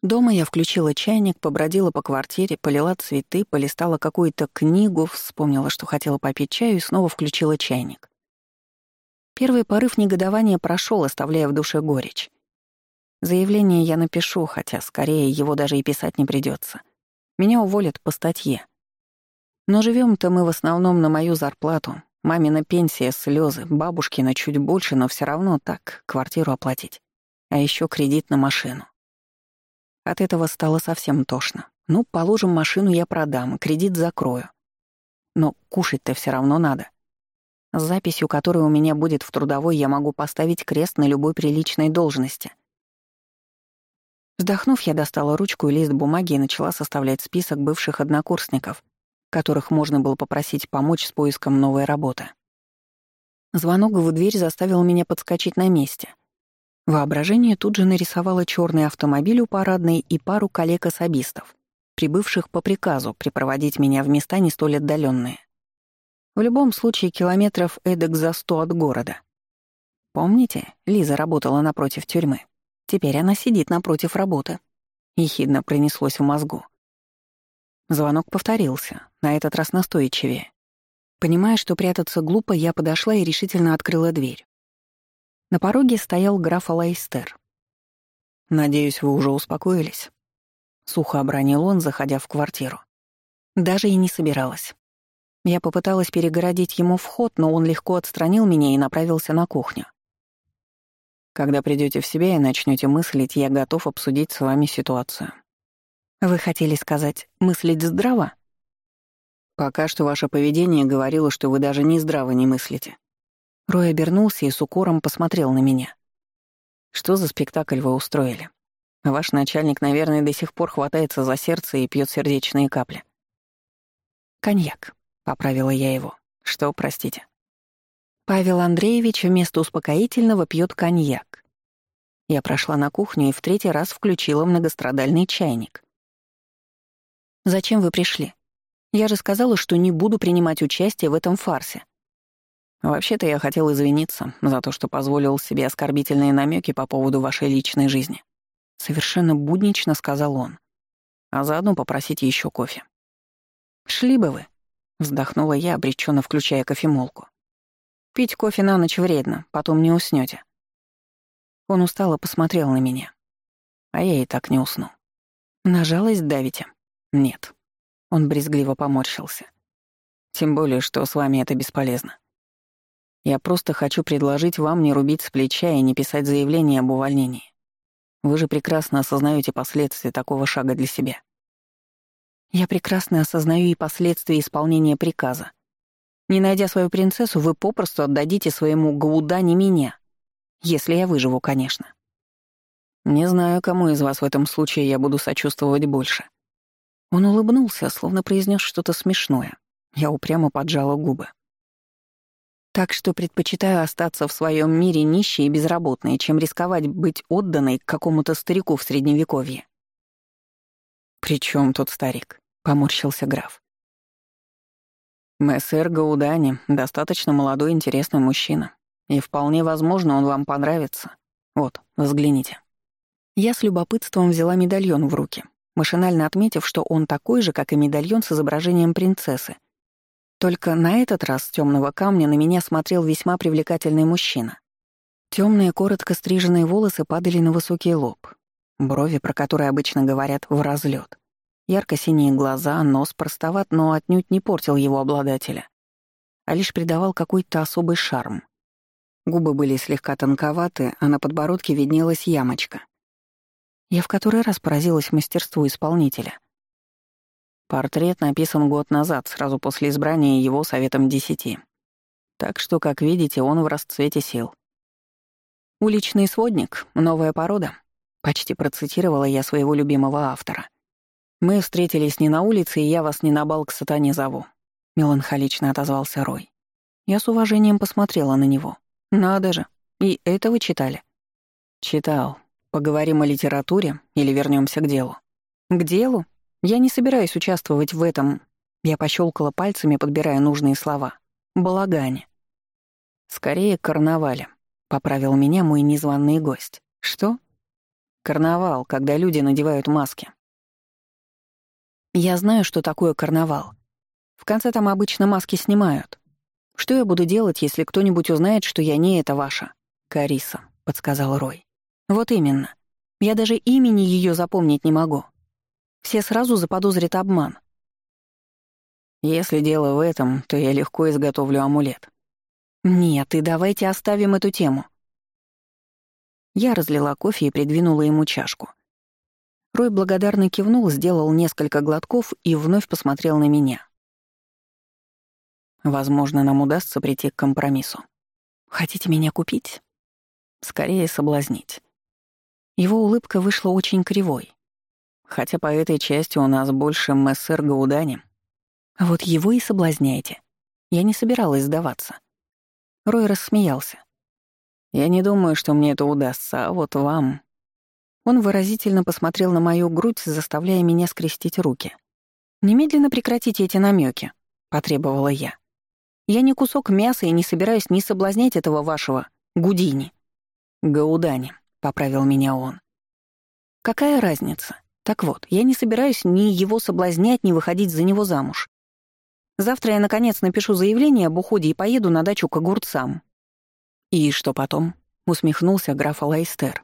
Дома я включила чайник, побродила по квартире, полила цветы, полистала какую-то книгу, вспомнила, что хотела попить чаю и снова включила чайник. Первый порыв негодования прошел, оставляя в душе горечь. Заявление я напишу, хотя скорее его даже и писать не придется. Меня уволят по статье. Но живем то мы в основном на мою зарплату. Мамина пенсия, слезы, бабушкина чуть больше, но все равно так, квартиру оплатить. А еще кредит на машину. От этого стало совсем тошно. Ну, положим, машину я продам, кредит закрою. Но кушать-то все равно надо. С записью, которая у меня будет в трудовой, я могу поставить крест на любой приличной должности. Вздохнув, я достала ручку и лист бумаги и начала составлять список бывших однокурсников, которых можно было попросить помочь с поиском новой работы. Звонок в дверь заставил меня подскочить на месте. Воображение тут же нарисовало черный автомобиль у парадной и пару коллег-особистов, прибывших по приказу припроводить меня в места не столь отдаленные. В любом случае километров эдак за сто от города. Помните, Лиза работала напротив тюрьмы. Теперь она сидит напротив работы. Ехидно пронеслось в мозгу. Звонок повторился, на этот раз настойчивее. Понимая, что прятаться глупо, я подошла и решительно открыла дверь. На пороге стоял граф Алайстер. «Надеюсь, вы уже успокоились?» Сухо обронил он, заходя в квартиру. Даже и не собиралась. Я попыталась перегородить ему вход, но он легко отстранил меня и направился на кухню. «Когда придете в себя и начнете мыслить, я готов обсудить с вами ситуацию». «Вы хотели сказать, мыслить здраво?» «Пока что ваше поведение говорило, что вы даже не здраво не мыслите. Рой обернулся и с укором посмотрел на меня. «Что за спектакль вы устроили? Ваш начальник, наверное, до сих пор хватается за сердце и пьет сердечные капли». «Коньяк», — поправила я его. «Что, простите?» Павел Андреевич вместо успокоительного пьет коньяк. Я прошла на кухню и в третий раз включила многострадальный чайник. «Зачем вы пришли? Я же сказала, что не буду принимать участие в этом фарсе. Вообще-то я хотел извиниться за то, что позволил себе оскорбительные намеки по поводу вашей личной жизни. Совершенно буднично сказал он. А заодно попросить еще кофе. Шли бы вы, вздохнула я, обреченно включая кофемолку. Пить кофе на ночь вредно, потом не уснете. Он устало посмотрел на меня. А я и так не усну. На жалость давите? Нет. Он брезгливо поморщился. Тем более, что с вами это бесполезно. Я просто хочу предложить вам не рубить с плеча и не писать заявление об увольнении. Вы же прекрасно осознаете последствия такого шага для себя. Я прекрасно осознаю и последствия исполнения приказа. Не найдя свою принцессу, вы попросту отдадите своему Гауда не меня. Если я выживу, конечно. Не знаю, кому из вас в этом случае я буду сочувствовать больше. Он улыбнулся, словно произнес что-то смешное. Я упрямо поджала губы. Так что предпочитаю остаться в своем мире нищей и безработной, чем рисковать быть отданной какому-то старику в Средневековье. «При чем тут старик?» — поморщился граф. «Мессер Гаудани — достаточно молодой интересный мужчина, и вполне возможно, он вам понравится. Вот, взгляните». Я с любопытством взяла медальон в руки, машинально отметив, что он такой же, как и медальон с изображением принцессы. Только на этот раз с темного камня на меня смотрел весьма привлекательный мужчина. Темные, коротко стриженные волосы падали на высокий лоб, брови, про которые обычно говорят, в разлет. Ярко-синие глаза, нос простоват, но отнюдь не портил его обладателя, а лишь придавал какой-то особый шарм. Губы были слегка тонковаты, а на подбородке виднелась ямочка. Я в который раз поразилась мастерству исполнителя. Портрет написан год назад, сразу после избрания его Советом Десяти. Так что, как видите, он в расцвете сил. «Уличный сводник, новая порода», — почти процитировала я своего любимого автора. «Мы встретились не на улице, и я вас не на бал к сатане зову», — меланхолично отозвался Рой. Я с уважением посмотрела на него. «Надо же, и это вы читали?» «Читал», Поговорим о литературе или вернемся к делу? К делу? Я не собираюсь участвовать в этом. Я пощелкала пальцами, подбирая нужные слова. Балагане. Скорее, карнавале. Поправил меня мой незваный гость. Что? Карнавал, когда люди надевают маски. Я знаю, что такое карнавал. В конце там обычно маски снимают. Что я буду делать, если кто-нибудь узнает, что я не это ваша? Кариса, подсказал Рой. Вот именно. Я даже имени ее запомнить не могу. Все сразу заподозрят обман. Если дело в этом, то я легко изготовлю амулет. Нет, и давайте оставим эту тему. Я разлила кофе и придвинула ему чашку. Рой благодарно кивнул, сделал несколько глотков и вновь посмотрел на меня. Возможно, нам удастся прийти к компромиссу. Хотите меня купить? Скорее соблазнить. Его улыбка вышла очень кривой. Хотя по этой части у нас больше мессер Гаудани. Вот его и соблазняйте. Я не собиралась сдаваться. Рой рассмеялся. «Я не думаю, что мне это удастся, а вот вам...» Он выразительно посмотрел на мою грудь, заставляя меня скрестить руки. «Немедленно прекратите эти намеки, потребовала я. «Я не кусок мяса и не собираюсь ни соблазнять этого вашего Гудини». «Гаудани», — поправил меня он. «Какая разница? Так вот, я не собираюсь ни его соблазнять, ни выходить за него замуж. Завтра я, наконец, напишу заявление об уходе и поеду на дачу к огурцам». «И что потом?» — усмехнулся граф Лайстер.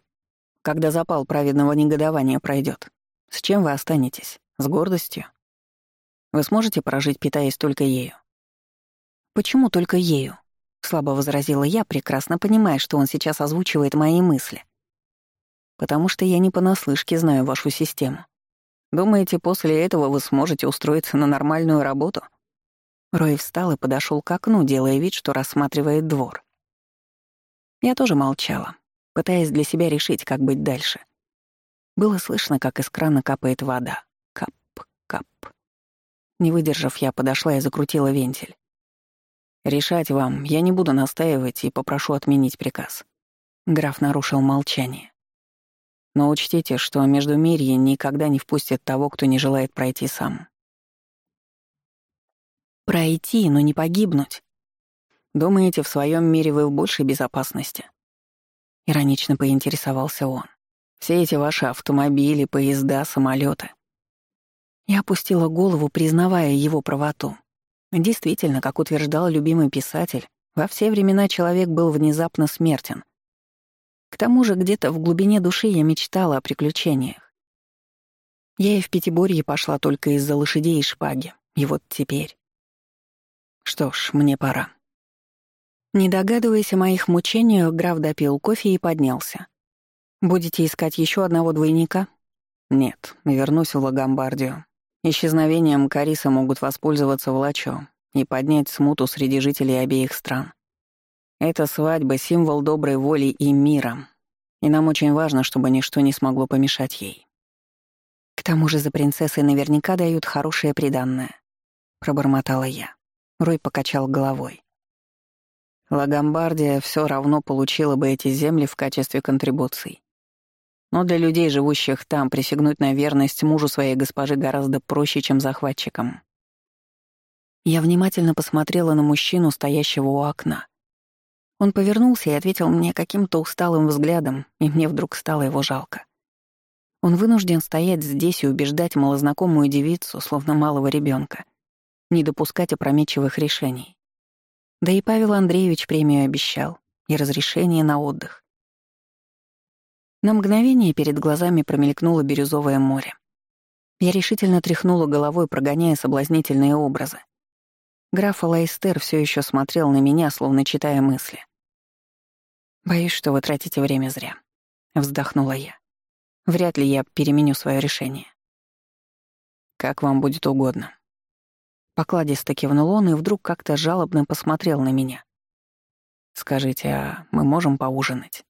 «Когда запал праведного негодования пройдет, с чем вы останетесь? С гордостью? Вы сможете прожить, питаясь только ею?» «Почему только ею?» — слабо возразила я, прекрасно понимая, что он сейчас озвучивает мои мысли потому что я не понаслышке знаю вашу систему. Думаете, после этого вы сможете устроиться на нормальную работу?» Рой встал и подошел к окну, делая вид, что рассматривает двор. Я тоже молчала, пытаясь для себя решить, как быть дальше. Было слышно, как из крана капает вода. Кап, кап. Не выдержав, я подошла и закрутила вентиль. «Решать вам, я не буду настаивать и попрошу отменить приказ». Граф нарушил молчание. Но учтите, что Междумирье никогда не впустит того, кто не желает пройти сам. Пройти, но не погибнуть. Думаете, в своем мире вы в большей безопасности? Иронично поинтересовался он. Все эти ваши автомобили, поезда, самолеты. Я опустила голову, признавая его правоту. Действительно, как утверждал любимый писатель, во все времена человек был внезапно смертен, к тому же где-то в глубине души я мечтала о приключениях. Я и в Пятиборье пошла только из-за лошадей и шпаги. И вот теперь... Что ж, мне пора. Не догадываясь о моих мучениях, граф допил кофе и поднялся. «Будете искать еще одного двойника?» «Нет, вернусь в Лагомбардию. Исчезновением Кариса могут воспользоваться Влачо и поднять смуту среди жителей обеих стран. Эта свадьба — символ доброй воли и мира, и нам очень важно, чтобы ничто не смогло помешать ей. К тому же за принцессой наверняка дают хорошее приданное. Пробормотала я. Рой покачал головой. Лагомбардия все равно получила бы эти земли в качестве контрибуций. Но для людей, живущих там, присягнуть на верность мужу своей госпожи гораздо проще, чем захватчикам. Я внимательно посмотрела на мужчину, стоящего у окна. Он повернулся и ответил мне каким-то усталым взглядом, и мне вдруг стало его жалко. Он вынужден стоять здесь и убеждать малознакомую девицу, словно малого ребенка, не допускать опрометчивых решений. Да и Павел Андреевич премию обещал, и разрешение на отдых. На мгновение перед глазами промелькнуло бирюзовое море. Я решительно тряхнула головой, прогоняя соблазнительные образы. Граф Лайстер все еще смотрел на меня, словно читая мысли. «Боюсь, что вы тратите время зря», — вздохнула я. Вряд ли я переменю свое решение. Как вам будет угодно. Покладисто кивнул он и вдруг как-то жалобно посмотрел на меня. Скажите, а мы можем поужинать?